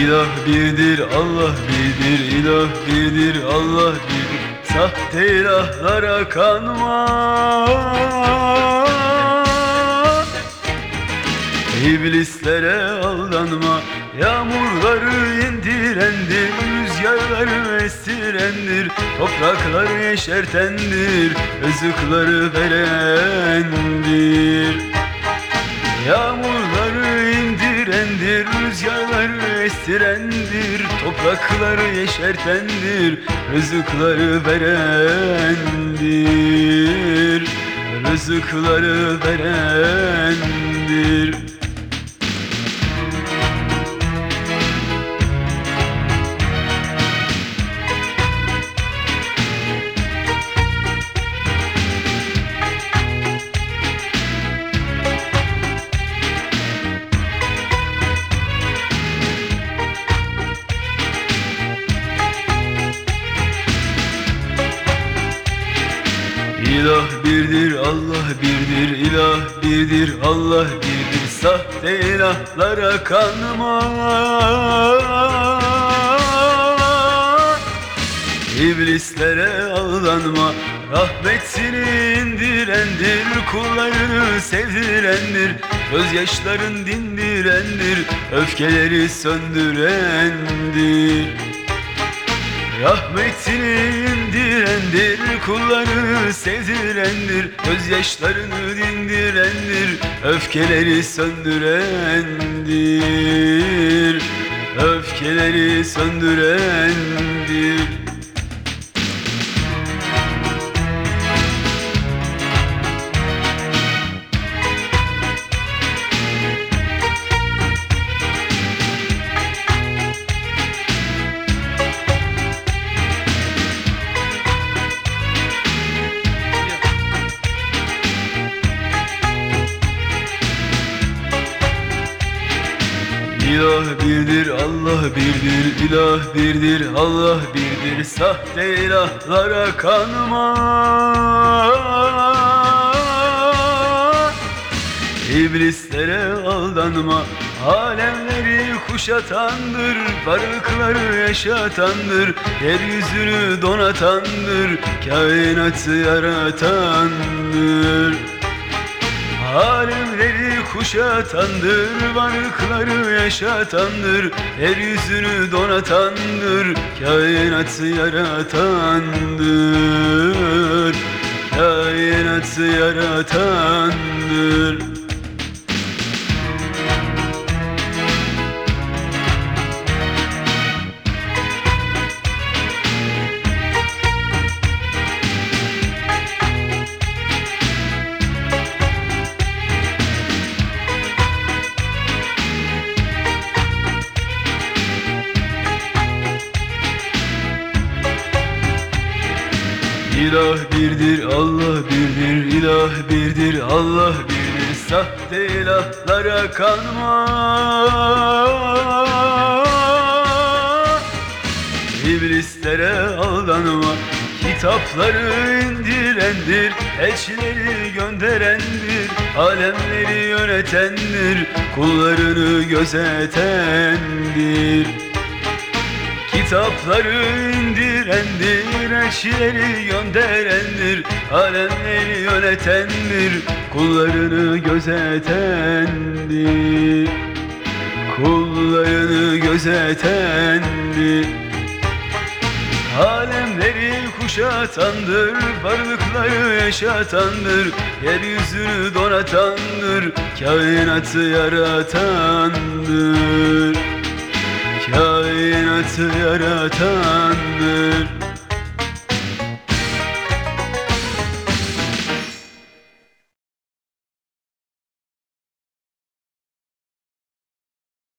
İlah birdir, Allah birdir, ilah birdir, Allah birdir. Sahte ilahlara kanma. İblislere aldanma. Yağmurları indirendir Rüzgarları estirendir Toprakları yeşertendir Rızıkları verendir. Yağmurları estirendir Toprakları yeşertendir Rızıkları verendir. Rızıkları verendir İlah birdir, Allah birdir, ilah birdir, Allah birdir. Sahte ilahlara kanma İblislere aldanma Rahmetini indirendir Kullarını sevdirendir Gözyaşların dindirendir Öfkeleri söndürendir Rahmetini indirendir Kullarını sevdirendir Gözyaşlarını dindirendir Öfkeleri söndürendir Öfkeleri söndürendir İlah birdir, Allah birdir, ilah birdir, Allah birdir. Sahte ilahlara kanma. İblislere aldanma. Alemleri kuşatandır Varlıkları yaşatandır Yeryüzünü donatandır Kainatı yaratandır Alemleri kuşatandır, varlıkları yaşatandır Yeryüzünü donatandır, kainatı yaratandır Kainatı yaratandır İlah birdir, Allah birdir, ilah birdir, Allah birdir. Sahte ilahlara kanma İblislere aldanma Kitapları indirendir. Elçileri gönderendir Alemleri yönetendir. Kullarını gözetendir Kitapları indirendir, elçileri gönderendir Alemleri yönetendir, kullarını gözetendir. Kullarını gözetendir. Alemleri kuşatandır, varlıkları yaşatandır Yeryüzünü donatandır, kainatı yaratandır Kainatı yaratandır